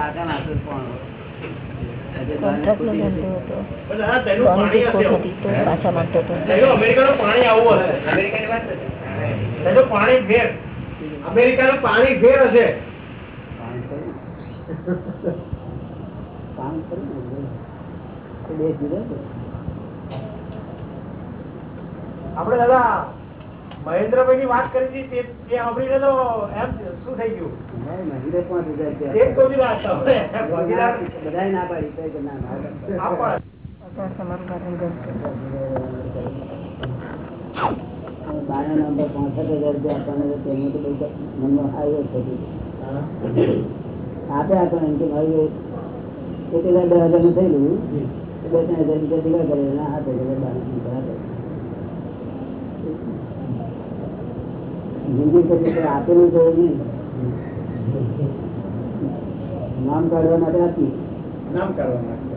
પાકા નાખે પણ પાણી ફેર અમેરિકાનું હશે. કામ કર્યું. આપણે દાદા મહેન્દ્રભાઈ ની વાત કરી હતી તે- સાંભળીને તો એમ શું થઈ ગયું? ભાઈ, મહિને પાંચ હજાર ના પાડી ના, નંબર પાંસઠ હજાર રૂપિયા તો આવ્યો આપે આપણને એમ કે ભાઈ એક હજાર થયેલું. બે ત્રણ હજાર રૂપિયા ભેગા કરે હાથ હજાર બાર નંબર આપે જિંદગી પછી આપેલું તો નહીં. નામ કાઢવા માટે આપી. નામ કાઢવા માટે.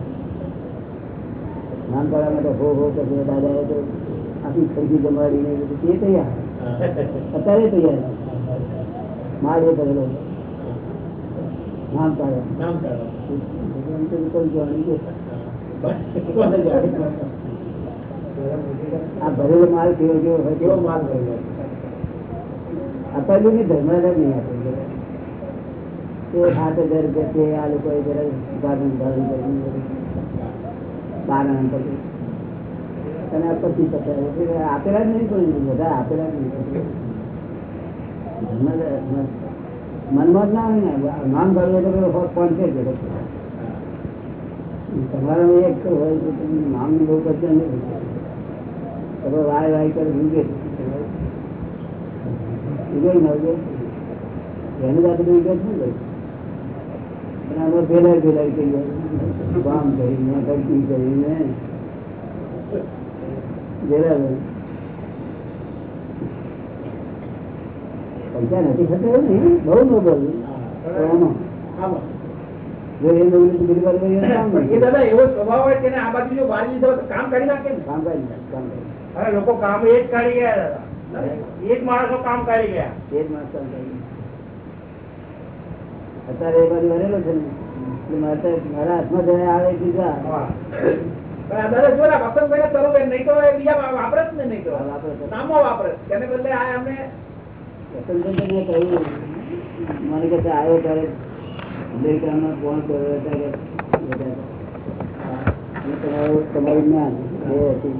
નામ કાઢવા માટે હો હો પછી દાદાએ તો આપી ખરીદી જમાડીને તે તૈયાર. અત્યારે તૈયાર. મારે એ કરેલો નામ કાઢવા. નામ છે. આ ભરેલો માલ કેવો કેવો કેવો માલ કર્યો આપેલું નહીં ધર્મરાજ નહીં આપેલું તે સાત હજાર રૂપિયા તે આ લોકોએ જરા ગાર્ડન ગાર્ડન કરીને બારણ પછી અને આ પચીસ પચાસ એટલે આપેલા જ નહીં કોઈ બધા આપેલા જ નહીં ધર્મરાજ મનમાં જ ના હોય ને નામ કાઢવું તો પેલો ફોન છે જ તમારા એક હોય તો તમે નામની બહુ કરતા નહીં તમે વાય વાય કરે ઉગે ઉગે ને ઉગે એની સાથે ઉગે જ નહીં ભાઈ પણ અમે ભેલા ભેલા કહીએ કામ કરીને કરતી કરીને ભેલા ભેલા પૈસા નથી ખર્ચા ને બહુ નોબલ એમાં આમાં. જો એ નવું બીજી વાર કરીએ તો કામ પણ એ નહીં. દાદા એવો સ્વભાવ હોય કે એને આ બાજુ જો બારી લીધો હોય તો કામ કરી નાખે ને કામ કરી નાખ, કામ કરી નાખ. અરે લોકો કામ એ જ કાઢી ગયા દાદા એ જ માણસો કામ કાઢી ગયા. એ માણસ કામ કરી અત્યારે એ છે ને મારે હાથમાં જયારે આવે બીજા નહીં ને નહીં. નામો તેને બદલે આ અમને વસંતભાઈને કહ્યું મને આવ્યો ત્યારે અમેરિકામાં ફોન કર્યો તમારું જ્ઞાન એ હતી.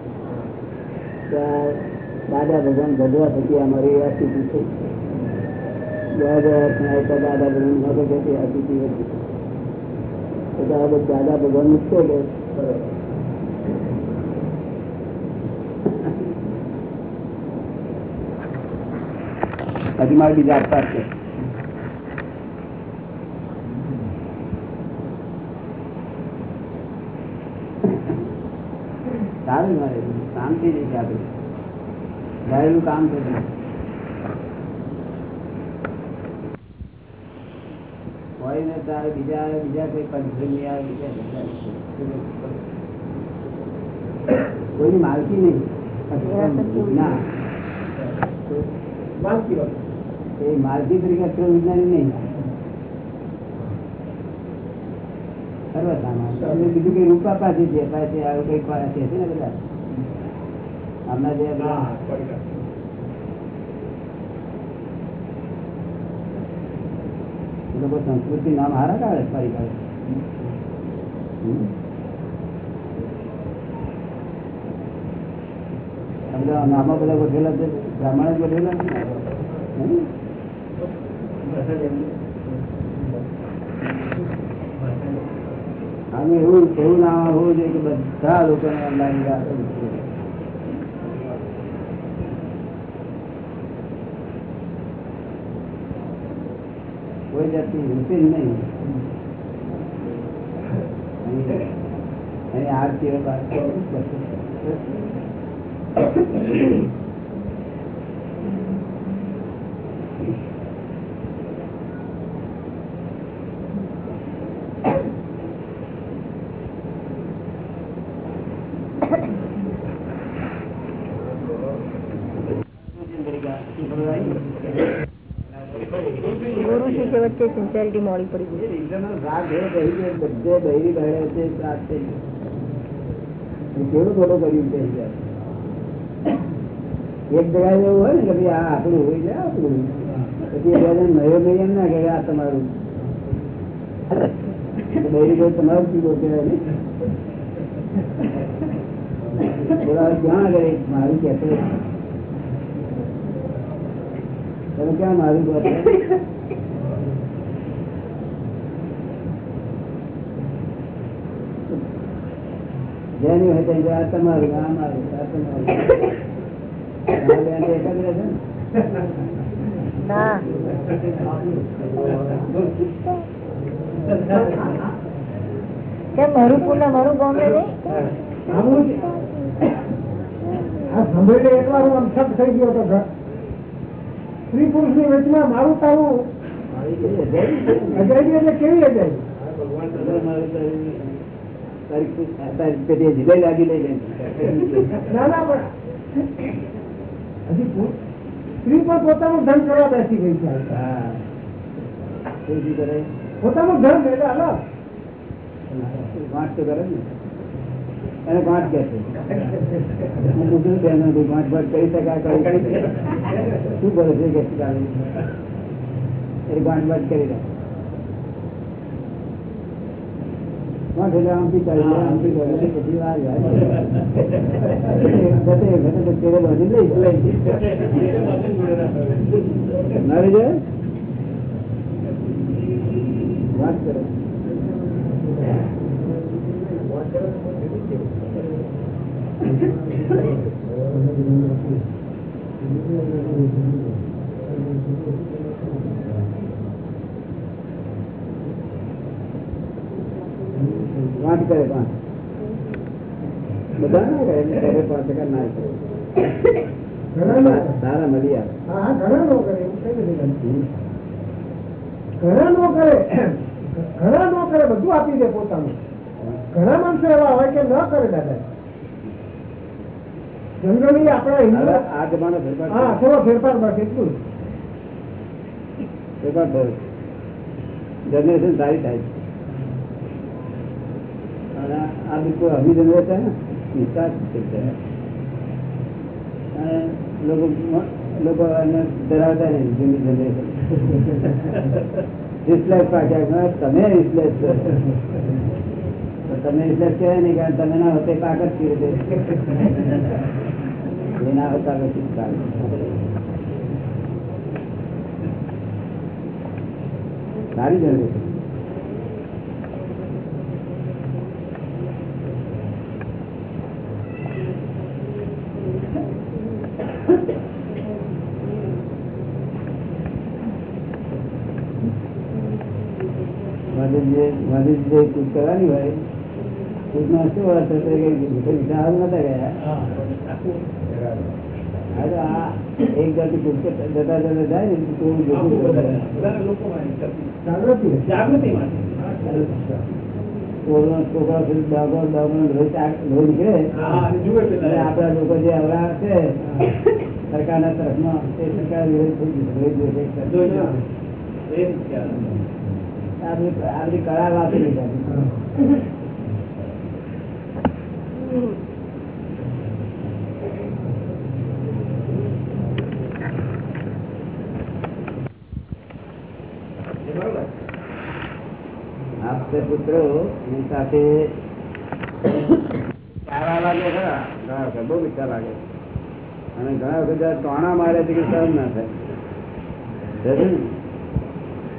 દાદા ભગવાન ભગવા થકી અમારી આ સ્થિતિ છે. ગયા ગયા વર્ષના એક દાદા ભગવાન મગજ હતી આ સ્થિતિ હતી તો દાદા દાદા ભગવાન મૂકતો કે? હજી મારે બીજા આપતા છે. સારું મારે શાંતિ નથી આપી ધારેલું કામ થતું હોય ને તારે બીજા બીજા કોઈ પંચમી આવે બીજા બધા કોઈની માલકી નહીં ના માલકી વગર. એ માલકી તરીકે અક્ષર વિજ્ઞાની નહીં સર્વસામાન્ય એટલે બીજું કઈ રૂપા પાસે છે પાસે આવું કઈ પાસે છે ને બધા સંસ્કૃતિ નામ હારા કાઢે ફરી કાઢે નામો બધા ગોઠવેલા છે, બ્રાહ્મણ જ ગોઠવેલા છે? એવું એવું નામ હોવું જોઈએ કે બધા લોકોને લાઈન રાખે કોઈ જાતની રૂપી જ નહીં અહીં- આરતીઓ બારતીઓ વચ્ચે મોડી પડી ગઈ. એક જગ્યાએ એવું હોય ને કે ભાઈ આ આપણું હોય જાય આપણું પછી નયો નહીં એમ ના કે આ તમારું. બહેરી ભાઈ તમારું પીવો કહેવાય ને બોલા ક્યાં આગળ મારું કે તમે ક્યાં મારું કહો છો? જેની હોય તે આ તમારું આ મારું આ તમારું મારું કેમ પૂર્ણ મારું ગમે નહીં? આ સાંભળીને એકવાર હું આમ થઈ ગયો હતો સ્ત્રી પુરુષની વચમાં મારું તારું એટલે કેવી અજાયબી? એટલે જીભે લાગી કરે ને એને ગાંઠ કે છે હું પૂછું કે ગાંઠ બાંઠ કરી શકાય કરી શું કરે છે એ ગાંઠ બાંઠ કરી દે. ગાંઠ એટલે આમથી ચાલી જાય આમથી કરે છે, પછી વાર જાય ગતે ગતે તો તેરે બાંધી લઈ લઈ ના લઈ જાય વાત કરે વાંચ કરે પાંચ બધા ના કરે એટલે પાંચ ટકા ના કરે. સારા મળી આવે હા હા, ઘણા લોકો કરે એવું કઈ નથી કરતું. હમ. ઘણા નો કરે ઘણા નો કરે બધું આપી દે પોતાનું. ઘણા માણસો એવા હોય કે ન કરે દાદા. જનરલી આપણા આ જમાનો ફેરફાર હા થોડો ફેરફાર બસ એટલું ફેરફાર થયો જનરેશન સારી થાય છે. આ બિલકુલ અમી જનરેશન ને નિસ્વાર્થ થઈ જાય અને લોકો લોકો એને ધરાવતા નહીં જૂની જનરેશન રિસ્લેસ પાક્યા તમે રિસ્લેસ છો તો તમે રિસ્લેસ કહેવાય નહીં કારણ તમે ના હોતે પાક જ કરી દે એ ના હોતા પછી ચાલે સારી જનરેશન ગાંધીજીએ કૂચ કરવાની હોય આપણા લોકો જે અવરા છે, સરકારના તરફમાં તે સરકાર વિરોધ થઈ. રોજ રોજ એક કરતા. આ બધી આ બધી કળા વાપરી. આપતે પુત્રો, એની સાથે સારા ઘણા વખત, બહુ વિચાર લાગે અને ઘણા વખત ટોણા મારે છે કે સહન ના થાય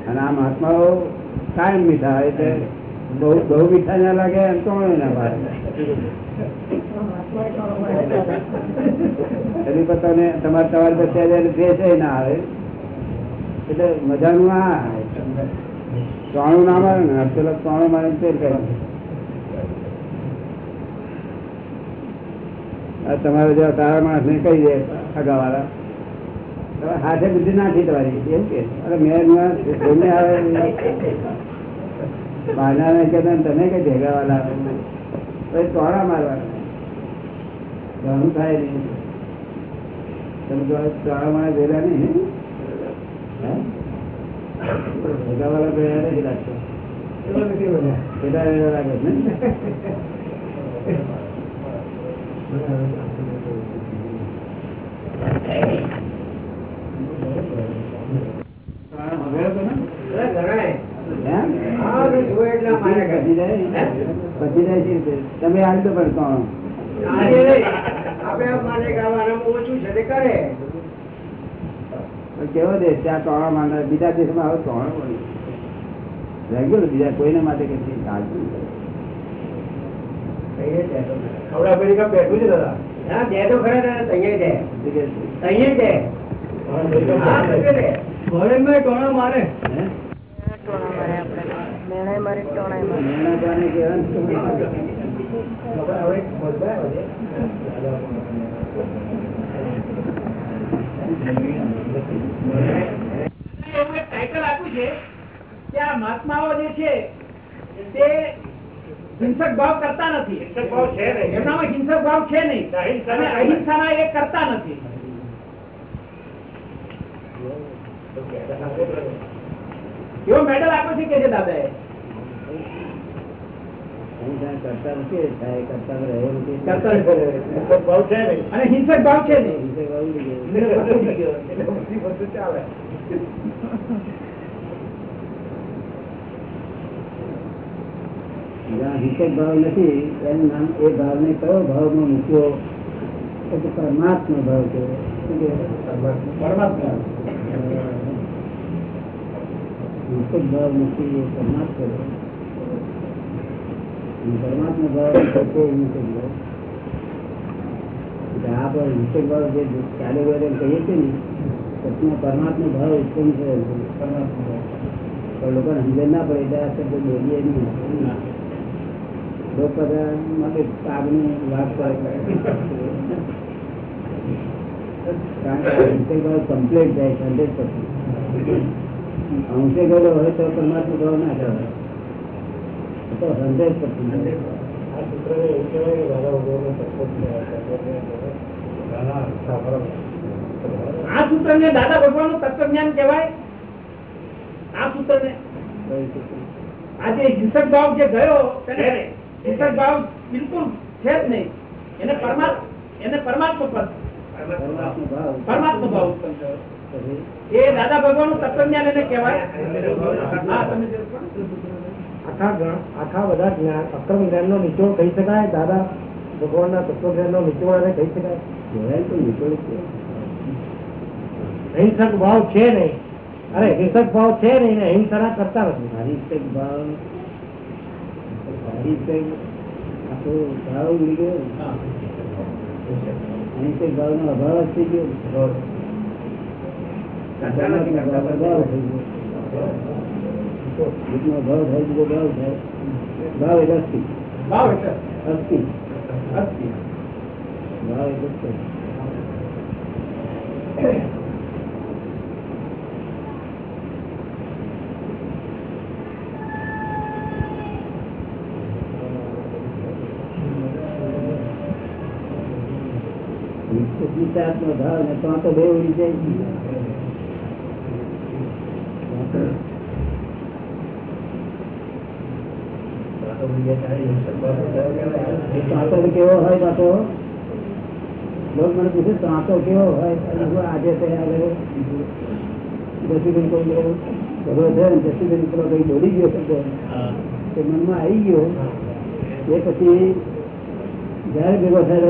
અને આ મહાત્માઓ કાયમ મીઠા એટલે બહુ બહુ મીઠા ના લાગે એમ તો ના પર તમારે મારે ને પેલો ત્રણું તમારે જેવા તારા માણસ ને કહી દે અગાવાળા. વાળા હાથે બુદ્ધિ નાખી તમારી, એવું કે? અરે મેં આવે બહારના ને કહેતા તમે કઈ ભેગા વાળા પછી તોડા મારવાના ઘણું થાય નહીં. તમે તોડા મારા ભેગા નહીં, હે? ભેગાવાળા ભેગા નહીં નથી બધા. પેલા લાગે ને હા, હવે તો ને? એમ? હા, તો જુએ પછી જાય પછી જાય છે રીતે. તમે આવી તો પણ કોણ આજે નહીં. આપણે એમ માને કે આમાં ઓછું છે તે કરે. કેવો દેશ ત્યાં ટોણા માંડે બીજા દેશમાં આવો ટોણો પડી રેગ્યુલર બીજા? કોઈને માટે કે ચાલતું બેઠું છે દાદા. હા દે તો ખરા દાદા તૈયાર દે? તૈયાર દે તૈયાર ટોણા મારે હે? ટોણા મારે આપણે મેણાય મારે ટોણાય મારે મેણા જાણે કેવા ને શું મારે? હવે બધા વધે. એવું એક ટાઇટલ આપ્યું છે કે આ મહાત્માઓ જે છે તે હિંસક ભાવ કરતા નથી એમનામાં હિંસક ભાવ છે નહીં અહિંસા અહિંસાના એ કરતા નથી મેડલ આપ્યો છે કે છે દાદાએ અહીં ત્યાં કરતા નથી થાય કરતા રહ્યો નથી. કરતા ભાવ છે અને હિંસક ભાવ છે નહીં. ચાલે. જ્યાં હિંસક ભાવ નથી એનું નામ એ ભાવને કયો ભાવમાં મૂક્યો? તો કે પરમાત્મા ભાવ છે. પરમાત્મા. હિંસક ભાવ મૂકી એ પરમાત્મા ભાવ. પરમાત્મા ભાવ છે તે હિંસક ભાવ એટલે આ પર હિંસક ભાવ જે ચાલે વડે કહીએ છીએ ને પછી પરમાત્મા ભાવ ઉત્પન્ન થયો છે. પણ લોકોને સમજણ ના પડે એટલે આ શબ્દ બોલીએ નહીં લોકો બધા માટે પાગની વાત કરે કારણ કે હિંસક ભાવ કમ્પ્લીટ જાય છે હંડ્રેડ પર્સન્ટ અંશે ગયેલો હોય તો પરમાત્મા ભાવ ના કહેવાય એ તો હંડ્રેડ પર્સન્ટ આ સૂત્રને એવું કહેવાય કે દાદા ભગવાનનો તત્વ જ કહેવાય. દાદા આસ્થા બરાબર. આ સૂત્ર ને દાદા ભગવાનનું તત્વજ્ઞાન કહેવાય આ સૂત્ર ને આ જે હિંસક ભાવ જે ગયો તેને હિંસક ભાવ બિલકુલ છે જ નહીં એને પરમાત્મા એને પરમાત્મા પર પરમાત્મા ભાવ ઉત્પન્ન થયો એ દાદા ભગવાનનું તત્વજ્ઞાન એને કહેવાય હા તમે. આખા જ્ઞાન આખા બધા જ્ઞાન અક્રમ જ્ઞાનનો નિચોડ કહી શકાય દાદા ભગવાનના તત્વજ્ઞાનનો નિચોડ એને કહી શકાય. કહેવાય તો નીકળે છે. હિંસક ભાવ છે નહીં. અરે હિંસક ભાવ છે નહીં ને હિંસા કરતા નથી. હરિષક ભાવ હરિષક આખો ભાવ ઉડી ગયો. હરિષક ભાવ નો અભાવ થઈ ગયો. અભાવ. થઈ ગયો. જેટલો ભાવ થાય બીજો ભાવ થાય ભાવ એટલે અસ્થિ ભાવ એટલે અસ્થિ અસ્થિ. ભાવ એટલે જ છે. વિચારનો ભાવ ને તો તો બે ઉડી જાય સાંતો તો કેવો હોય બાપો લોક મને પૂછે સાંતો કેવો હોય અને હું આજે તૈયાર કર્યો જસીબેન કોઈ ગયો ભલો છે ને જસીબેન પેલો કઈ બોલી ગયો શબ્દ તે મનમાં આવી ગયો એ પછી જયારે ભેગો થાય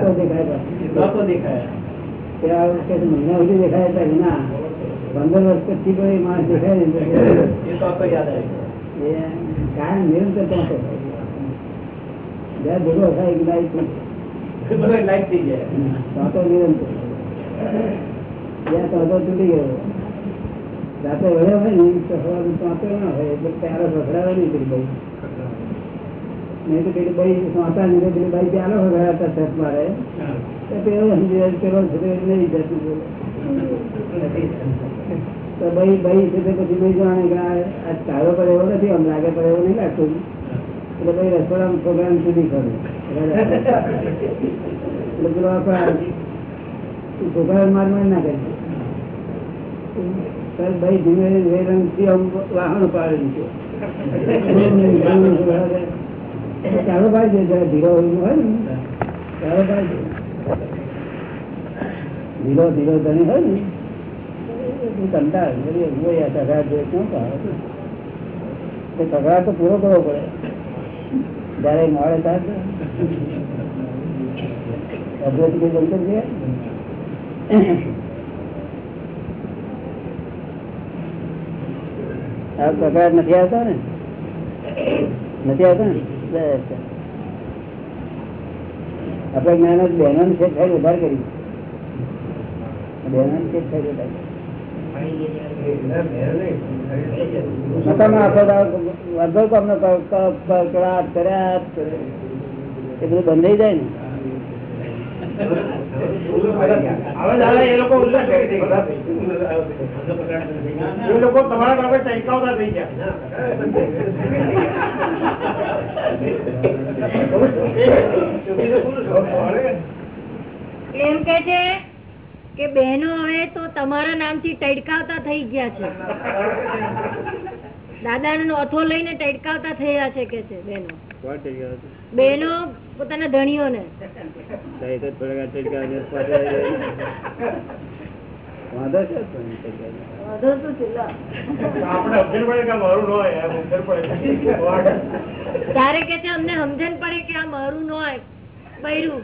તો દેખાય તો દેખાય ત્યાં કે મહિના સુધી દેખાય હતા કે ના પંદર વર્ષ પછી કોઈ માણસ દેખાય ને એ તો તો યાદ આવે એ કાયમ નિરંતર ત્યાં તો ભેગો થાય કે લાઈટ થઈ જાય. તો નિરંતર ત્યાં તો તૂટી ગયો. રાતે વળ્યો હોય ને સવારનું સાંતો ના હોય એટલે પ્યારો વખડાવે નહીં પેલી બાઈ નહીં તો પેલી બાઈ સાંતા નહીં પેલી બાઈ પ્યારો વખડાતા છત મારે. પેલો પેલો નહીં જતું બોલે. તો ભાઈ ભાઈ છે પછી ભાઈ જાણે કે આ આ પર એવો નથી, આમ લાગે પર એવો નહીં લાગતો. એટલે ભાઈ રસોડા પ્રોગ્રામ સુધી કરે. એટલે પેલો આપણા ના કરે. ચાલો ભાઈ છે. જરા ધીરો હોય ને. ચાલો ભાઈ ધીરો ધીરો ધણી હોય ને. કંટાળ? તે પૂરો કરવો પડે. જયારે મળે ત્યારે અભ્યાસ નથી આવતા ને? નથી આવતા ને? આપડે જ્ઞાન બહેનો છે થાય વધારે કરી. બહેનો વધારે એ બધું બંધ જાય ને. એ લોકો તમારા બાબત ટહેકાવતા થઈ ગયા. એમ કે છે કે બહેનો હવે તો તમારા નામથી ટડકાવતા થઈ ગયા છે. દાદા નો અથો લઈને ટડકાવતા થયા છે કે છે બહેનો? બહેનો પોતાના ટેકા ને ત્યારે કે છે અમને સમજણ પડે કે આ મારું ન હોય બૈરું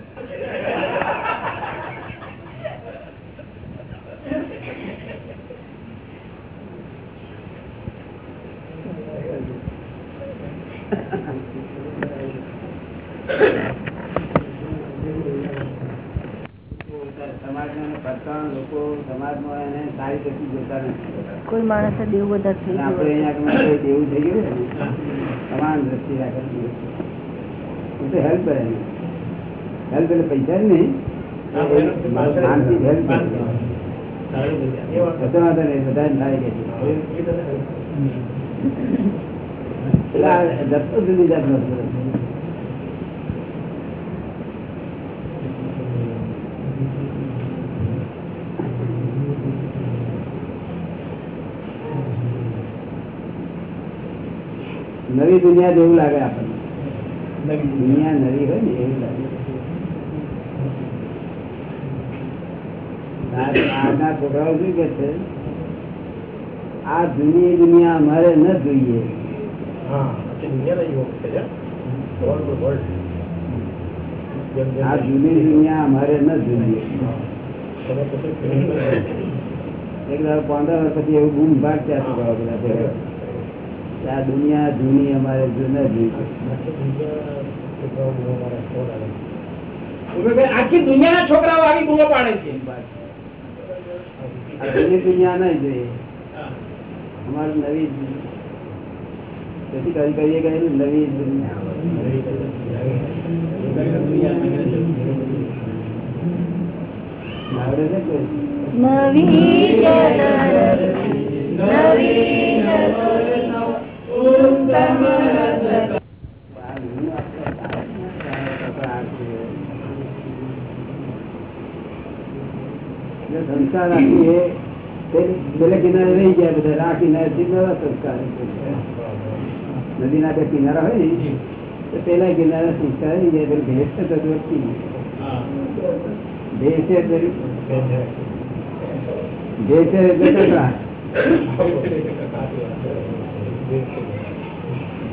જોતા હેલ્પ કરે હેલ્પ એટલે પૈસા જ નહીં. માનસિક હેલ્પ બધા જથ્થો જુદી છે. નવી દુનિયા જેવું લાગે આપણને. દુનિયા. નવી હોય ને એવું લાગે. આ- આજના છોકરાઓ શું કે છે? આ જૂની દુનિયા અમારે ન જોઈએ. આ જૂની દુનિયા અમારે ન જોઈએ. એક દાડો પંદર વર્ષ પછી એવું ગુમ ભાગ ત્યાં છોકરાઓ બધા આ દુનિયા જૂની અમારે જૂના જૂની આખી દુનિયાના છોકરાઓ આવી બૂમો પાડે છે. જૂની દુનિયા નહીં જોઈએ. અમારે નવી પછી કરી કરીએ કે નવી દુનિયા. નવી નવી સંસ્કાર રાખીએ તે પેલા કિનારે રહી ગયા બધા આ કિનારે નવા સંસ્કાર નદીના બે કિનારા હોય ને તો પેલા કિનારા સંસ્કાર રહી જાય એટલે ભેસ તો થતું અટકી ગયું. ભેસ એટલે ભેસ એટલે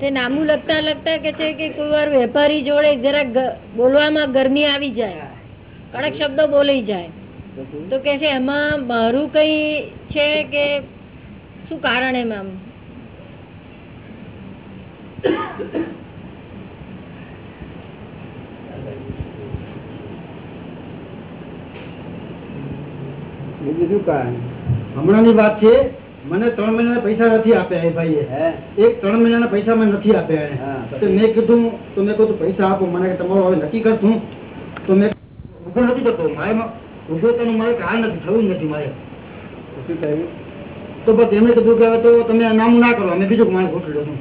તે નામું લખતા લખતા કે છે કે કોઈ વાર વેપારી જોડે જરાક બોલવામાં ગરમી આવી જાય. કડક શબ્દો બોલી જાય. તો કે છે એમાં મારું કઈ છે કે શું કારણ એમ બીજું શું કારણ. હમણાંની વાત છે મને ત્રણ મહિનાના પૈસા નથી આપ્યા એ ભાઈએ. એક ત્રણ મહિનાના પૈસા મને નથી આપ્યા એને. તો મેં કીધું તો મેં કહું પૈસા આપો. મને તમારો હવે નક્કી કરશું તો. મેં ઊભો નથી થતો. મારે ઊભો થવાનું મારે કારણ નથી થયું નથી મારે. શું તો બસ એમણે કીધું કે હવે તો તમે નામ ના કરો અમે બીજું માણસ ગોઠવી લેશું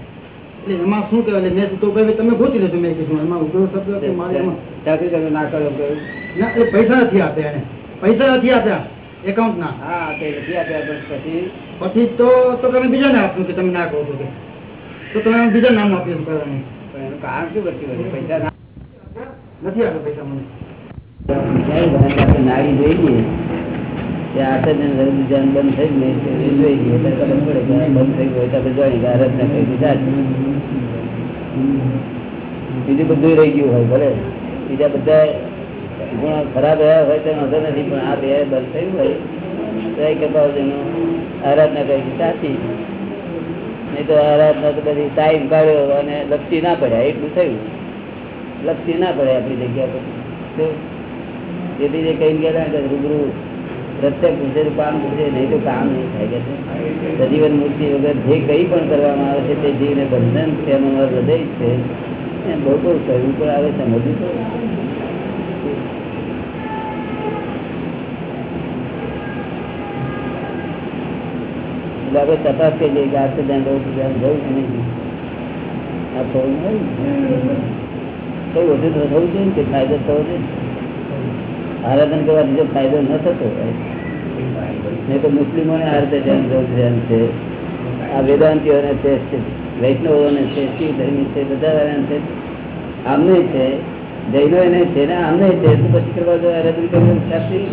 એટલે એમાં શું કહેવાય? મેં તો ભાઈ તમે ગોતી લેજો. મેં કીધું એમાં ઊભો શબ્દ મારે એમાં. ના કરો ના એટલે પૈસા નથી આપ્યા એને. પૈસા નથી આપ્યા. એકાઉન્ટ ના હા તે નથી આપ્યા પછી પછી તો તો તમે બીજાને આપ્યું કે તમે ના કહો છો કે. તો તમે બીજા નામ આપ્યું કરવાનું. એનું કારણ શું બધું પૈસા નથી આપ્યો પૈસા મને. નાડી જોઈએ બંધ થઈ ગયું છે જોઈ એટલે બંધ થઈ ગયું એટલે જોઈ દીધા બીજું બધું રહી ગયું હોય ભલે. બીજા બધા ગુણ ખરાબ રહ્યા હોય તો વાંધો નથી પણ આ બે બંધ થયું હોય. લપસી ના પડ્યા, એટલું થયું. લપસી ના પડે આપણી જગ્યા પર. તો જે કઈ ગયા રૂબરૂ પ્રત્યક્ષ પૂછે કામ પૂછે, નહીં તો કામ નહીં થાય કે સજીવન મૂર્તિ વગર જે કઈ પણ કરવામાં આવે છે તે જીવને બંધન છે એનું હૃદય છે. બહુ બહુ કહ્યું, પણ આવે સમજવું તો. એટલે આપણે તપાસ કે આ તો ધ્યાન રહું જવું કે નહીં કઈ વધુ થવું જોઈએ કે ફાયદો થવો જોઈએ? આરાધન કરવા બીજો ફાયદો ન થતો નહીં તો મુસ્લિમોને આ રીતે ધ્યાન જવું ધ્યાન છે. આ વેદાંતિઓને છે વૈષ્ણવોને છે, શિવ ધર્મી છે બધા છે. આમને છે જૈનો એને છે ને આમને છે, તો પછી કરવા આરાધન કરવું શાસ્ત્રી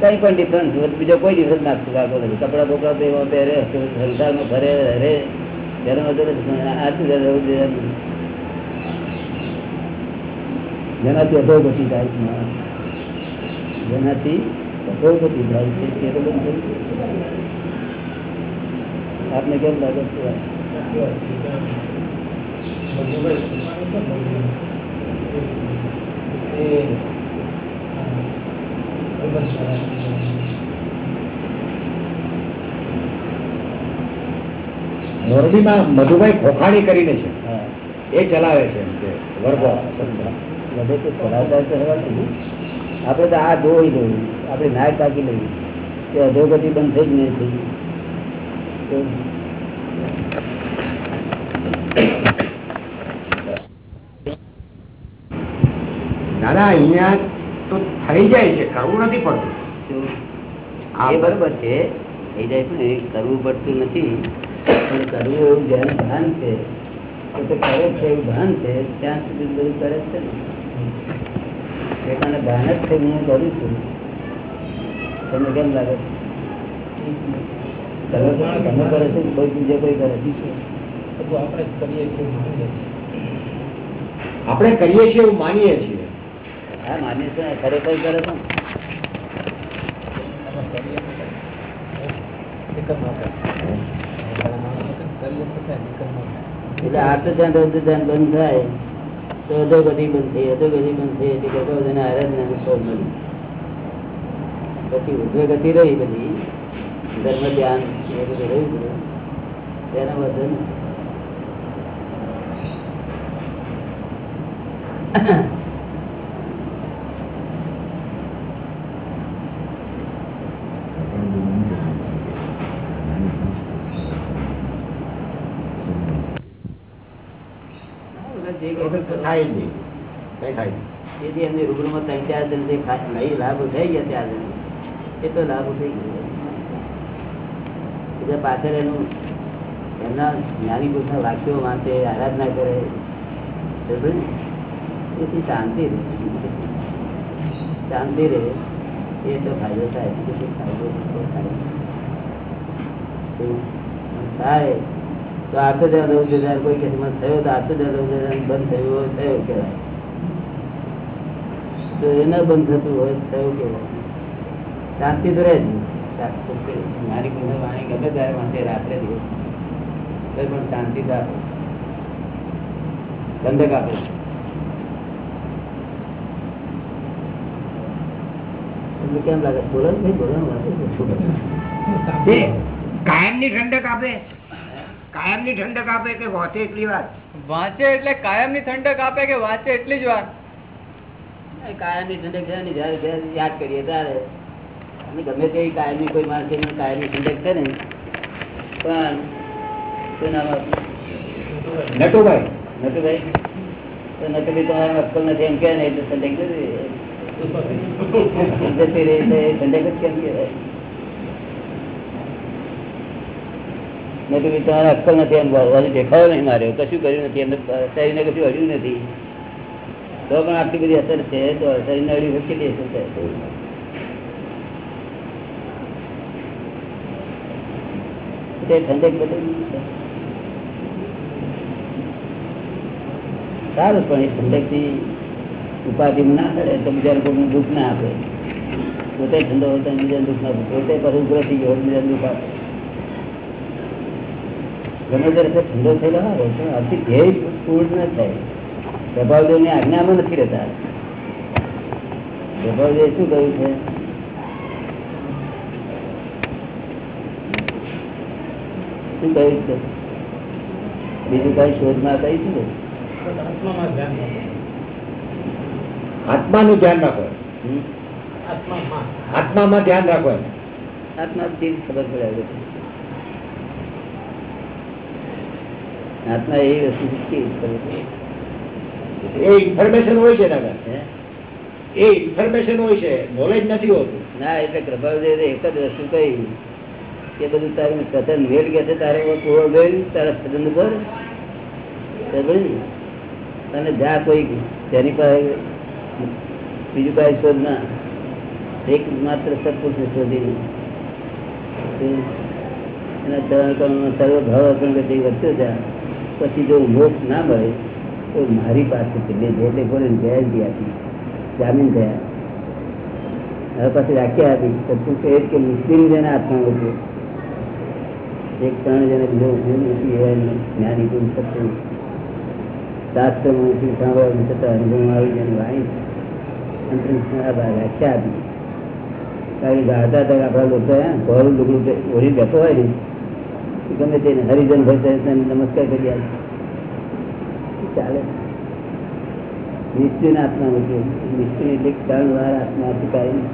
કઈ પણ ડિફરન્સ બીજો કોઈ ડિફરન્સ નાખતું લાગતો નથી કપડા બોકડા તો એવા પહેરે સંસારમાં ફરે હરે જેનો વધુ નથી પણ આ શું છે, રહેવું જોઈએ એમ. જેનાથી અધોગતિ થાય છે માણસ. જેનાથી અધોગતિ થાય છે તે તો બધું થયું છે. આપને કેમ લાગે છે મોરબીમાં મધુભાઈ ખોખાણી કરીને છે. એ ચલાવે છે એમ કે વર્ગો. બધે તો આપણે આ જોઈ લઈએ. આપણે નાય તાકી લઈએ. કે અધોગતિ બંધ થઈ જ નહીં થઈ. દાદા અહીંયા તો થઈ જાય છે કરવું નથી પડતું. એ બરોબર છે. થઈ જાય છે કરવું પડતું નથી. પણ કરવું એવું ધ્યાન ભાન છે તો કરે છે એવું ભાન છે ત્યાં સુધી બધું કરે છે ને. પોતાને ભાન જ છે મેં કરું છું. તમને કેમ લાગે? છે? તમે તમે કરે છે કે કોઈ બીજો કોઈ કરે છે? આપણે કરીએ છીએ એવું માનીએ છીએ. હા માન્ય છે ખરેખર કરે ને. એટલે આટલું ધ્યાન રૌદ્ર ધ્યાન બંધ થાય, તો અધોગતિ બંધ થઈ અધોગતિ બંધ થઈ, એટલે ભગવાન આરાધનાનું ફળ મળ્યું પછી ઉદ્ધવ ગતિ રહી બધી, ધર્મ ધ્યાન, એ બધું રહ્યું બધું તેના ને જે એ પાછળ એનું, એમના જ્ઞાની પુરુષના વાક્યો માટે આરાધના કરે. એથી શાંતિ રહે. શાંતિ રહે, એ તો ફાયદો થાય. ફાયદો થાય. તો આઠ હજાર નવ હજાર કોઈ કેસમાં થયો તો આઠ હજાર નવ હજાર બંધ થયું હોય, થયો કહેવાય તો એને બંધ થતું હોય થયું કહેવાય શાંતિ તો રહે જ શાંતિ મારી કોઈ વાણી ગમે ત્યારે વાંચે, રાત્રે દિવસ. પણ શાંતિ તો આપે. બંધક આપે. કેમ લાગે? બોલો નહીં બોલો કાયમ ને. ઠંડક આપે. કાયમની ઠંડક આપે કે વાંચે એટલી વાત વાંચે એટલે કાયમની ઠંડક આપે કે વાંચે એટલી જ વાત કાયમની ઠંડક છે ને જયારે જ્યારે યાદ કરીએ ત્યારે. અને ગમે તે કાયમની કોઈ માણસ કાયમની ઠંડક છે ને પણ શું નામ? નટુભાઈ. નટુભાઈ? તો નટુભાઈ તમારા અક્કલ નથી એમ કે ને ઠંડક ઠંડક જ કેમ કહેવાય? નટુભાઈ તમારે અક્કલ નથી એમ હજી દેખાડો નહીં માર્યો કશું કર્યું નથી. એમને શરીરને કશું અડ્યું નથી. તો પણ આટલી બધી અસર છે, તો શરીરને અડ્યું કેટલી અસર છે. સારું, પણ એ ઠંડકથી ઉપાધિ ના કરે તો બીજા લોકો દુઃખ ના આપે. પોતે ઠંડો હોય તો બીજા દુઃખ ના આપે. પોતે પછી ઉગ્ર થઈ ગયો દુઃખ આપે. ગમે ત્યારે ઠંડો થયેલો હોય પણ આથી ધ્યેય પૂર્ણ ન થાય. પ્રભાવદેવની આજ્ઞામાં નથી રહેતા. પ્રભાવદેવ શું કહ્યું છે? શું કહ્યું છે? બીજું કઈ શોધમાં કઈ છે આત્મા આત્માનું ધ્યાન રાખો? આત્મામાં ધ્યાન રાખો આત્મા ખબર પડે આવે છે. આત્મા એ વસ્તુ. એ ઇન્ફોર્મેશન હોય છે દાદા? એ ઇન્ફોર્મેશન હોય છે. નોલેજ નથી હોતું. ના એટલે પ્રભાવદેવ એક જ વસ્તુ કહી કે બધું તારું કથન વેલ કે છે તારે કોળ ગયું તારા સદન પર? અને જ્યાં કોઈ તેની પાસે બીજું કાંઈ શોધ ના. એક માત્ર સત્પુરુષ શોધી એના ચરણ કમળમાં સર્વ ભાવ અર્પણ ગતિ વધતો જા પછી જો મોક્ષ ના મળે, તો મારી પાસે છે બે જે તે બોલે ગેરંટી આપી જામીન થયા. હવે પછી વ્યાખ્યા આપી સત્પુરુષ કહે છે કે મુસ્લિમ જેને આત્મા ઉઠ્યો એક ત્રણ જેને બીજો ઉઠ્યો નથી, એવા એમને જ્ઞાની પુરુષ સત્પુરુષ શાસ્ત્રમાં શું સાંભળવાનું છતાં અનુભવમાં આવી જેની વાણી અંતરિમ વ્યાખ્યા આપી કારણ કે ગાતા હતા આપણા લોકો ઘોરું લુગડું કે ઓળી બેઠો હોય ને એ ગમે તે હરિજન તેને નમસ્કાર કરી ચાલે. નિશ્ચિત આત્મા નથી નિશ્ચિત એટલે ત્રણ વાર આત્મા સ્વીકારી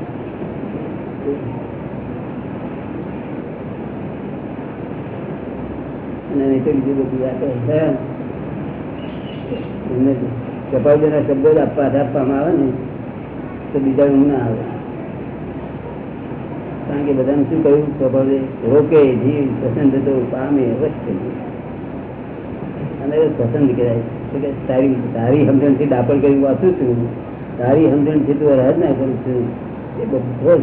અને તો બીજું બધું વાતો છે એમને કપાલજીના શબ્દો આપવા આપવામાં આવે ને, તો બીજા ના આવે. કારણ કે બધાને શું કહ્યું? કપાલજી રોકે, જીવ પસંદ તો પામે, અવશ્ય. અને એ પસંદ કહેવાય. તો કે? તારી તારી સમજણથી દાપણ કરી વાંચું છું તારી સમજણથી તું રાજ ના કરું છું. એ બધો જ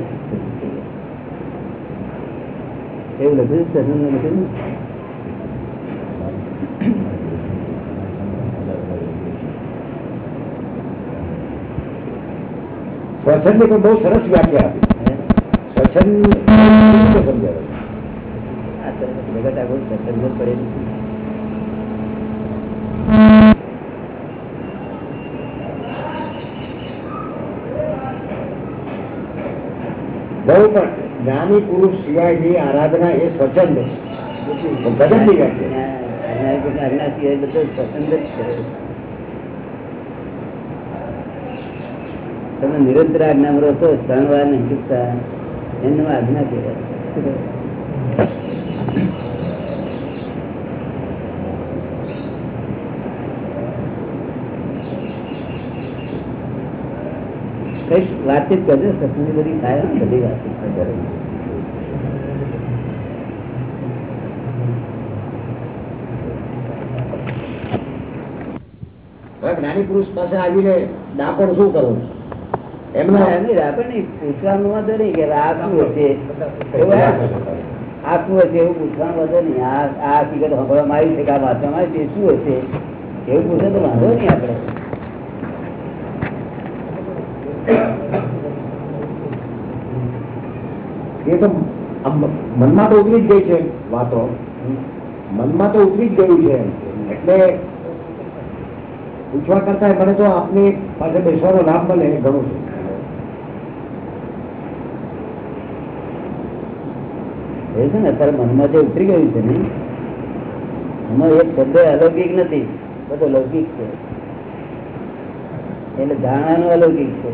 એવું લખ્યું છે સસંગ લખ્યું ને? સ્વચ્છંદની પણ બહુ સરસ વ્યાખ્યા આપી હે? સ્વચ્છંદ કેવી રીતે સમજાવે આ જગત આખું સત્સંગ છે. બહુ પણ જ્ઞાની પુરુષ સિવાયની આરાધના એ સ્વચ્છંદ છે ગજબની વ્યાખ્યા આજ્ઞા સિવાય બધો પસંદ જ કરે તમે નિરંતર આજ્ઞા રહો તો ત્રણ વાર નહીં ચૂકતા એનું આજ્ઞા કહેવાય વાતચીત કરજો, સત્સંગની બધી થાય ને બધી વાતચીત કરે. જ્ઞાની પુરુષ પાસે આવીને ડાપણ શું કરવું? એમને નહીં. પૂછવાનું વાંધો નહીં કે આ આ- શું હશે છે આ વાંચવામાં આવી છે એવું પૂછે તો વાંધો નહીં એ તો મનમાં તો ઉતરી જ ગઈ છે વાતો. મનમાં તો ઉતરી જ ગયું છે. એટલે પૂછવા કરતા મને તો આપની પાસે બેસવાનો લાભ મળે ઘણું છે. એ છે ને, અત્યારે મનમાં જે ઉતરી ગયું છે ને, એમાં એક શબ્દ અલૌકિક નથી, બધો લૌકિક છે. એટલે ધારણાનું અલૌકિક છે.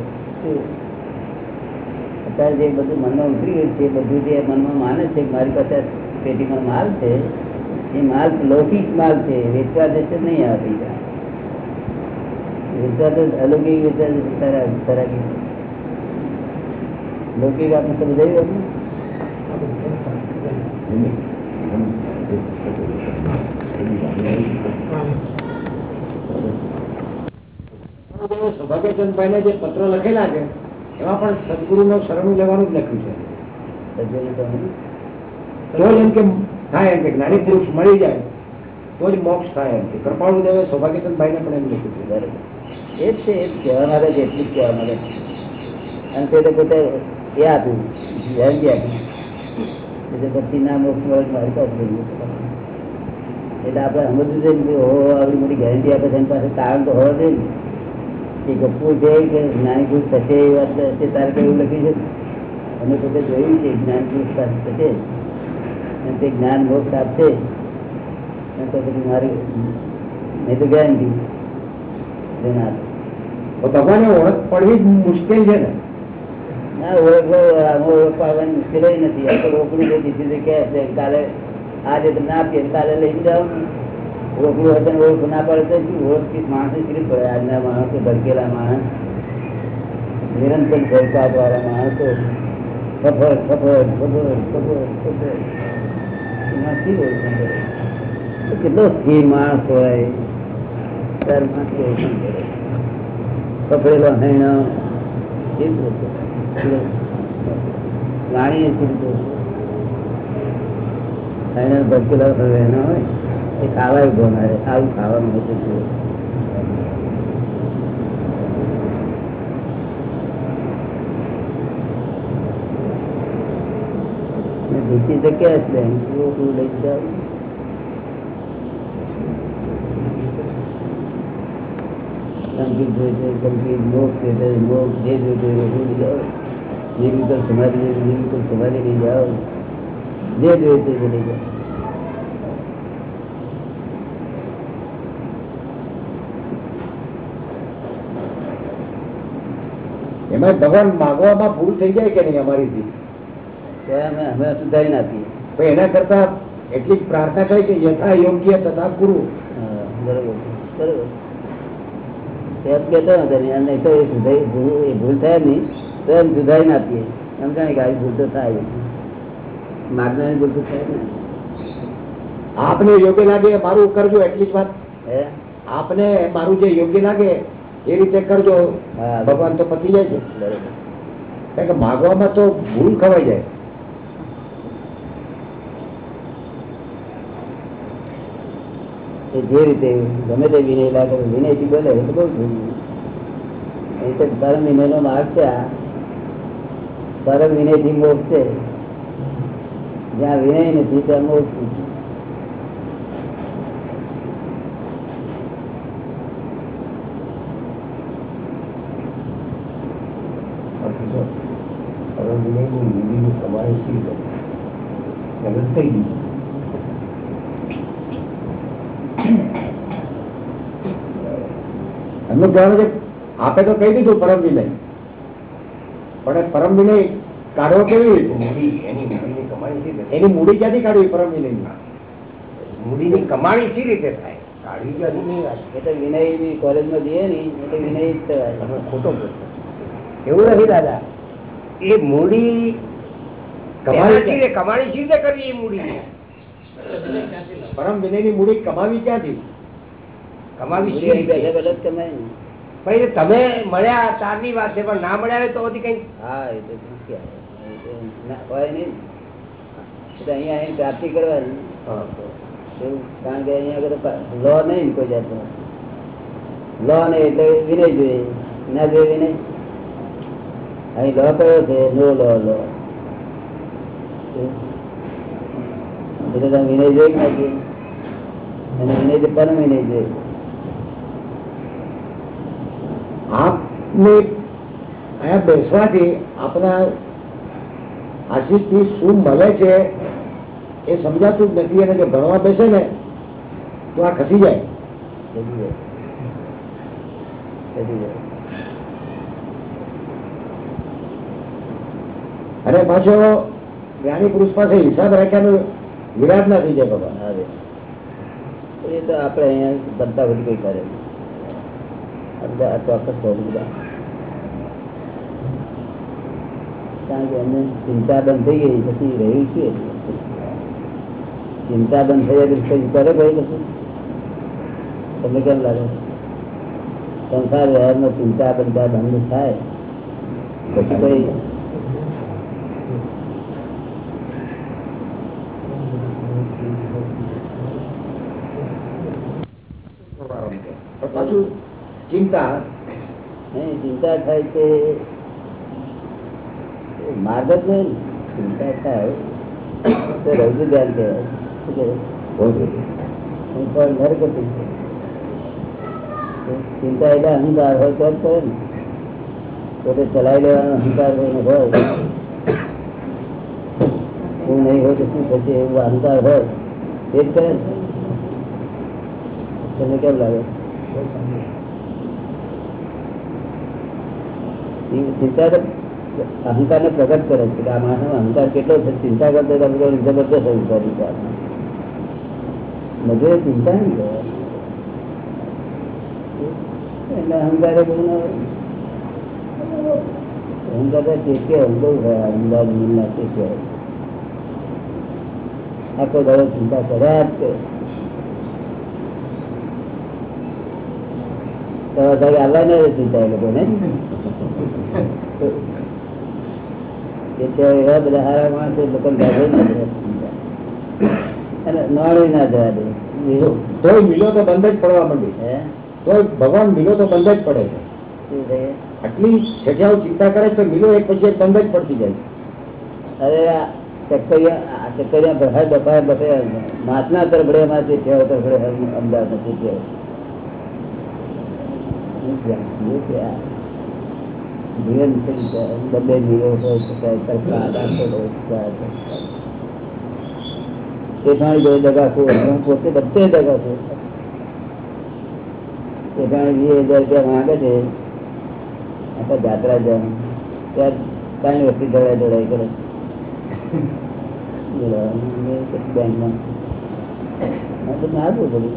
અત્યારે જે બધું મનમાં ઉતરી ગયું છે બધું જે મનમાં માને છે, મારી પાસે પેટીમાં માલ છે, એ માલ લૌકિક માલ છે, વેચવા જશે નહીં આવતી વેચવા તો અલૌકિક વેચવા જશે લૌકિક આપણે સમજાયું આપણે સૌભાગ્યચંદભાઈ ને જ્ઞાની પુરુષ મળી જાય, તો જ મોક્ષ થાય એમ કે. કૃપાળુ દેવે સૌભાગ્યચંદભાઈ ને પણ એમ લખ્યું છે. બરાબર. એ જ છે, એ જ કહેવા માંગે છે જ કહેવા માંગે અને તે પોતે એ આપ્યું ગેરંટી આપી એટલે પછી ના મોક્ષ મળે મારી એટલે આપણે સમજવું છે કે હો આવી મોટી ગેરંટી આપે છે એની પાસે કારણ તો હોવા જોઈએ ને. કે ગપુ છે કે જ્ઞાનીકૃત થશે એ વાત છે તારે કેવું લખ્યું છે. અમે પોતે જોયું છે જ્ઞાન પુરુષ થશે. અને તે જ્ઞાન મોક્ષ આપશે. તો પછી મારી, મેં તો ગેરંટી ભગવાન ઓળખ પડવી મુશ્કેલ છે ને. ના, ઓળખો આમાં ઓળખો નથી. આ તો રોકડું જે કે છે, કાલે, આજે તમને આપીએ જાઓ. રોકડું ઓળખ ના પડે તો પડે. આજના માણસો માણસ, નિરંતર ભડકાટ વાળા માણસો કરે? તો કેટલો સ્થિર માણસ હોય? ત્યારે માણસ ઓળખાણ કરે. એ જ વસ્તુ. રાણી એને ભટકેલા રહેના હોય. એ ખાવા ઊભો ના રહે આવું ખાવાનું છે લઈ જાવ સંગીત જોઈશે સંગીત મોક્ષ જોઈશે મોક્ષ જે જોઈ એ નિર્વિકલ્પ સમાધિ નિરંતર સમાધિ લઈ જાઓ. જે જોઈશે તે લઈ જાઓ. એમાં ભગવાન માગવામાં ભૂલ થઈ જાય કે નહીં અમારીથી? તો અમે અમે સુધારી નાખીએ. પણ એના કરતા એટલી પ્રાર્થના કરી કે યથા યોગ્ય તથા ગુરુ. બરોબર. બરોબર. નહીં તો એ સુધારી ભૂલ થાય નહીં. એમ સુધારી નાખીએ. એમ જાણે કે આવી ભૂલ તો થાય માગનારી ભૂલ તો થાય ને. આપને યોગ્ય લાગે મારું કરજો એટલી જ વાત આપને મારું જે યોગ્ય લાગે એ રીતે કરજો. ભગવાન તો પતી જાય છે. કારણ કે માગવામાં તો ભૂલ ખવાઈ જાય. જે રીતે ગમે તે વિનય લાગે વિનયથી બોલે એ તો બહુ ભૂલ. એ તો પરમ વિનયનો માર્ગ છે પરમ વિનયથી મોક્ષ છે. જ્યાં વિનય નથી ત્યાં મોક્ષ એમનું કહેવાનું છે, આપે તો કહી દીધું પરમ વિનય. પણ પરમ વિનય કાઢવો કેવી એની મૂડી ક્યાંથી કાઢવી? પરમ વિનય મૂડીની કમાણી સી રીતે થાય? કાઢી જવાની નહીં વિનય કોલેજમાં જઈએ ને એટલે વિનય જ કહેવાય ખોટો એવું નથી દાદા. એ મૂડી કમાણી સી રીતે કરવી એ મૂડી પરમ વિનયની મૂડી કમાવી ક્યાંથી? કમાવી મૂડી સી રીતે? તમે મળ્યા તારની વાત છે પણ ના મળ્યા હોય તો કઈ હા એ તો હોય નહીં અહીંયા અહીં પ્રાપ્તિ કરવાની. કારણ કે અહીંયા લો નહીં કોઈ જાતનો. લો નહીં એટલે વિનય જોઈએ. ના જોઈએ વિનય. અહીં લો કયો છે? નો લો લો. વિનય જોઈ કે અને વિનય પરમ વિનય જોઈએ. આપને અહીંયા બેસવાથી આપણા આશીષથી શું મળે છે એ સમજાતું જ નથી અને જો ભણવા બેસે ને, તો આ ખસી જાય. અને પાછો જ્ઞાની પુરુષ પાસે હિસાબ રાખ્યાનું વિરાટ ના થઈ જાય બાબા. એ તો આપણે અહીંયા બનતા બધી કઈ કરે. ચોક્કસ હોવું બધા. કારણ કે એમને ચિંતા બંધ થઈ ગઈ પછી રહ્યું છે ચિંતા બંધ થઈ ગઈ પછી કરે ભાઈ પછી? તમને કેમ લાગે? સંસાર વ્યવહારમાં ચિંતા બંધા બંધ થાય પછી કઈ? પાછું ચિંતા. ચિંતા થાય એ માર્ગ જ નહીં. રૌદ્ર ધ્યાન કહેવાય? નરગતિ ચિંતા એટલે અહંકાર હોય તો જ કરે ને. પોતે ચલાવી લેવાનો અહંકાર હોય હોય. હું નહીં હોય તો શું થશે એવું અહંકાર હોય, એ જ કરે તમને કેમ લાગે? ચિંતા અહંકાર ને પ્રગટ કરે છે કે આ માણસ અહંકાર કેટલો છે? ચિંતા કરતો જબરદસ્ત અહંકાર વિચાર મજૂરે ચિંતા નહીં કરે. એટલે અહંકારે અહંકાર ચિંતા કર્યા જ કરે તો ચિંતા એટલે એવા બધા સારા માણસો લોકો ગાભે ના કરે ચિંતા. નોળી ના જવા દે. તોય મિલો તો બંધ જ પડવા માંડી. તોય ભગવાન મિલો તો બંધ જ પડે છે. આટલી જગ્યાઓ ચિંતા કરે છે તો મિલો એક પછી એક બંધ જ પડતી જાય અરે ચક્કરિયા ચક્કરિયા બહાર બફાય બપે માથના તરફડે માંથી થયો તરફડે અમદાવાદ નથી થયો? જીવન છે જીવો હોય શકાય તરફા રાખો તે જાણી જોઈ દગાખો હું પોતે બધે દગાખો માંગે છે, આખા જાત્રા જાય ત્યાં કાંઈ વસ્તી દોડાય દોડાય કરે. બેંકમાં. બધું આપવું બધું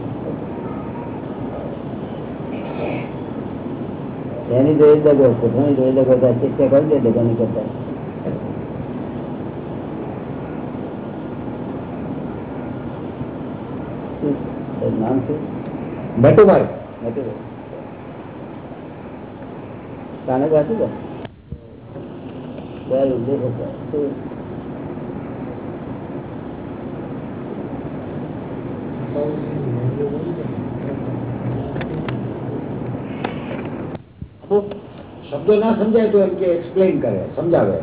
એની જોઈ દગો પોતાની જોઈ દગો ચિત્તા કરી દે દગાની કરતા? નામ શું? નટુભાઈ. નથી કાને કે ઉદ્દેશ હતા અમુક શબ્દો ના સમજાય તો એમ કે એક્સપ્લેન કરે, સમજાવે.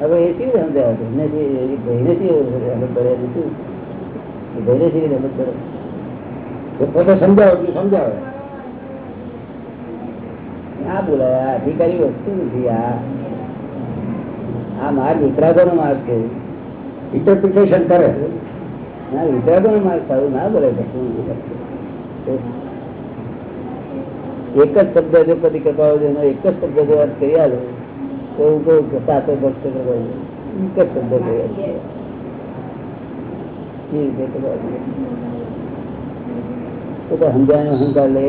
હવે એ કેવી સમજાવે એને ભાઈને ભાઈને કેવી રમત કરે? તો પોતે સમજાવે એટલું સમજાવે. આ બોલાય, આ અધિકારી વસ્તુ નથી, આ આ માર્ગ વિતરાગો નો માર્ગ છે. ઇન્ટરપ્રિટેશન કરે. ના વિતરાગો નો માર્ગ સારું, ના કશું. એક જ શબ્દ જો કદી કપાવો છે એનો એક જ શબ્દ જો વાત કરી આલો તો હું કહું કે સાતો ભક્ત કરો એક જ શબ્દ કરી આલો. કેવી રીતે કપાવો? તો તો સમજાય અહંકાર લે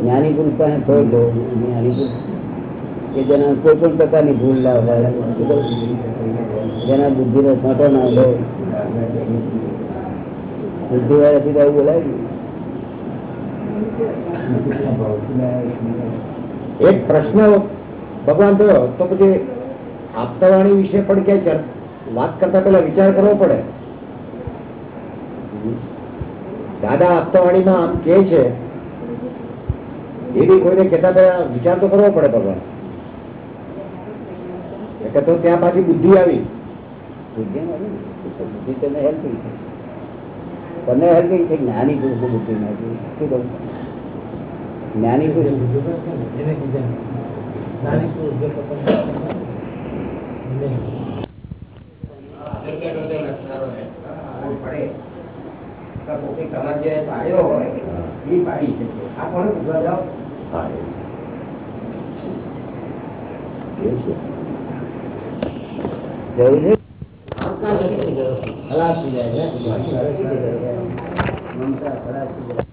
જ્ઞાની પુરુષ પાસે થોડ લો જ્ઞાની પુરુષ કે જેના કોઈ પણ પ્રકારની ભૂલ ના હોય જેના બુદ્ધિનો છોટો ના હોય બુદ્ધિ વાળાથી તો આવું એક પ્રશ્ન ભગવાન થયો, તો પછી આપતાવાણી વિશે પણ ક્યાંય વાત કરતા પેલા વિચાર કરવો પડે. દાદા આપતાવાણીમાં આમ કે છે, એ બી કોઈને કહેતા પેલા વિચાર તો કરવો પડે ભગવાન. તો ત્યાં પાછી બુદ્ધિ આવી. બુદ્ધિ બુદ્ધિ તમને હેલ્પ છે તમને હજી છે જ્ઞાની પુરુષ બુદ્ધિ નથી શું કહું? જ્ઞાની પુરુષ જરૂર છે ખલાસ થઈ જાય છે.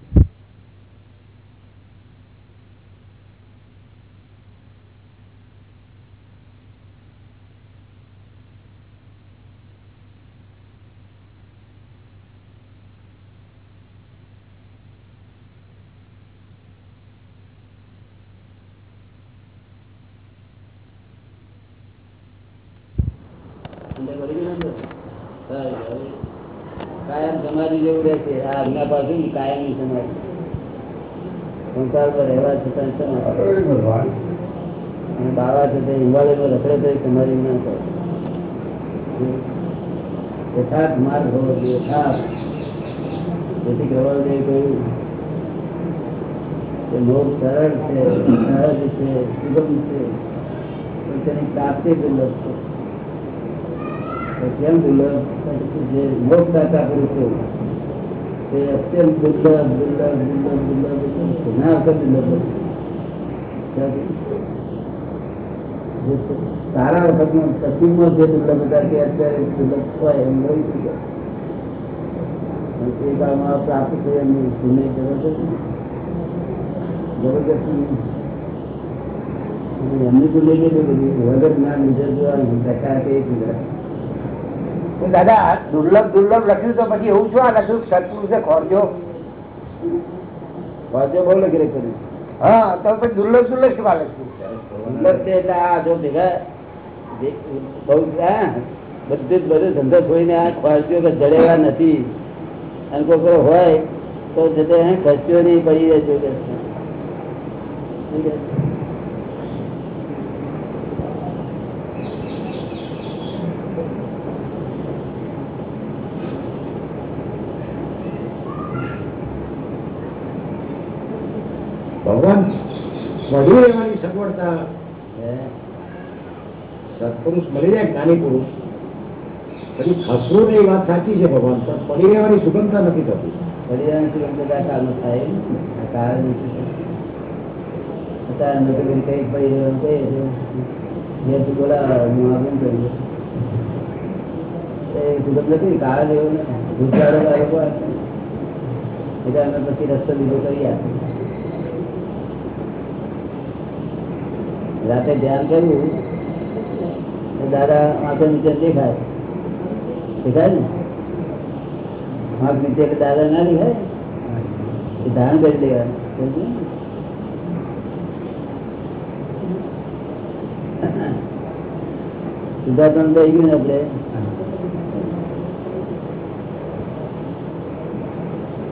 કાયમ સમાધિ જેવું રહેશે આ આજ્ઞા પાછું કાયમ સમાધિ સંસાર પર રહેવા છતાં અને બાવા છે તે હિમાલયમાં રખડે તો સમાધિ ના કરે યથાર્થ માર્ગ હોવો જોઈએ યથાર્થ જેથી ગવાળદેવે કહ્યું કે લોક સરળ છે સહજ છે સુગમ છે પણ તેની પ્રાપ્તિ દુર્લભ છે કેમ તે અત્યંત દુર્લભ દુર્લભ દુર્લભ. વખત દુર્લભ સારા વખતમાં જે દુર્લભ હતા તે અત્યારે દુર્લભ હોય એમ રહી તે કાળમાં પ્રાપ્ત થઈ એમની જબરદસ્ત જબરદસ્ત એમની પુણ્ય કેટલી બધી વગર ના લીધે જોવાનું ટકા કે એક લીધા તો દાદા દુર્લભ દુર્લભ લખ્યું તો પછી એવું શું આ લખ્યું? સત્પુરુષે ખોરજો. ખોરજો બહુ લખી રાખ્યું હા તો પછી દુર્લભ દુર્લભ શું લખ્યું? દુર્લભ તે એટલે આ જો ભેગા બહુ બધું જ બધું ધંધો છોડીને આ ખોરજીઓ કે નથી. અને કોઈ હોય તો જતે ખર્ચ્યો નહીં પડી રહેજો કે છે. શું કે? ભગવાન મળી રહેવાની સગવડતા? સત્પુરુષ મળી જાય જ્ઞાની પુરુષ. પછી ખસરું એ વાત સાચી છે ભગવાન પણ પડી રહેવાની સુગમતા નથી થતી. પડી રહેવાની સુગમતા ચાલુ થાય ને. કારણ નથી. અત્યારે નોકરી કઈ પડી રહ્યો કહીએ તો જે તું બોલાવે હું આગળ કરીએ એ સુગમ નથી કારણ એવું નથી. ગુજરાત એટલે અમે પછી રસ્તો બીજો કરી આપીએ. રાતે ધ્યાન કર્યું, તો દાદા આંખો નીચે દેખાય. દેખાય ને? આંખ નીચે એટલે દાદા ના દેખાય? એ ધારણ કરી દેવા સુધાર્થન થઈ ગયું ને આપણે.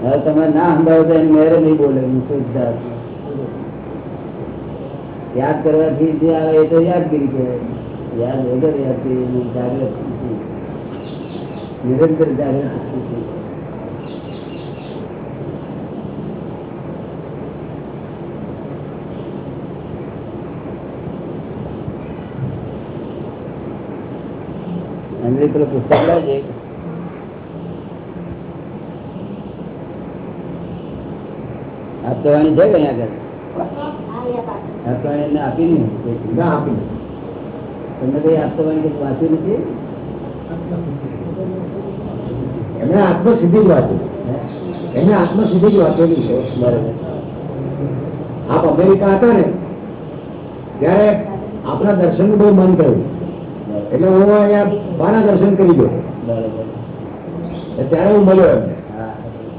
હવે તમે ના સંભાળો તો એની મેરે નહીં બોલે, હું શુદ્ધાર્થ યાદ કરવાથી જે આવે એ તો યાદગીરી કહેવાય યાદ વગર યાદગીરી નથી. નિરંતર નથી. અંગ્રેજ પેલું પુસ્તક લાવજે આપવાની છે કઈ આગળ એમને આપી નહીં ના આપી તમને કઈ આપવાની કઈ વાંચ્યું નથી? એમણે આત્મસિદ્ધિ જ વાંચી. એમણે એમણે આત્મસિદ્ધિ જ વાંચેલી છે. બરાબર. આપ અમેરિકા હતા ને ત્યારે આપણા દર્શનનું બહુ મન થયું. એટલે હું અહીંયા બાના દર્શન કરી ગયો. ત્યારે હું મળ્યો એમને હા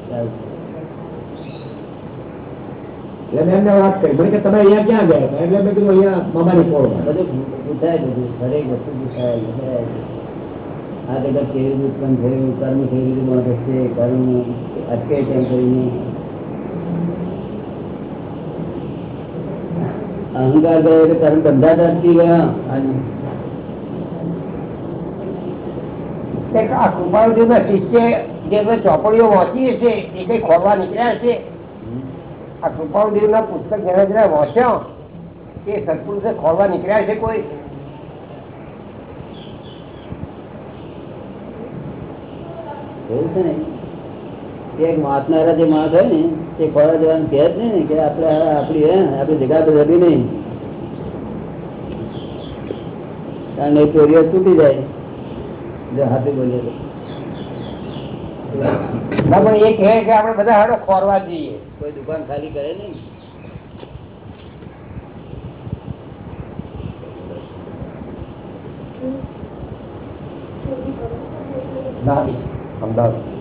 સારું. એટલે એમને વાત કરી. મને કે તમે અહીંયા ક્યાં ગયા? હતા એટલે મેં કીધું અહીંયા મામાની પોળમાં. બધું પૂછાય બધું. દરેક વસ્તુ પૂછાય પૂછાય. આ જગત કેવી રીતે ઉત્પન્ન થયું? કર્મ કેવી રીતે મળે છે? કર્મ અટકે કેમ કરીને. અહંકાર ગયો એટલે કર્મ બંધાતા અટકી ગયા. એક આ શિષ્ય જે ચોપડીઓ વાંચી હશે એ કઈ ખોરવા નીકળ્યા છે આ કૃપાળુજીના પુસ્તક જેને જેને વાંચ્યા એ સત્પુરુષે ખોલવા નીકળ્યા છે કોઈ? એવું છે ને? એક વાંચનારા જે માણસ હોય ને તે ખોરા જવાનું કહે જ નહીં ને કે આપણે આપણી હે આપણી જગા તો જતી નહીં. કારણ એ ચોરીઓ તૂટી જાય. જો હાથે બોલીએ. ના, પણ એ કહે કે આપણે બધા હાડો ખોરવા જઈએ. કોઈ દુકાન ખાલી કરે નહીં? અમદાવાદ.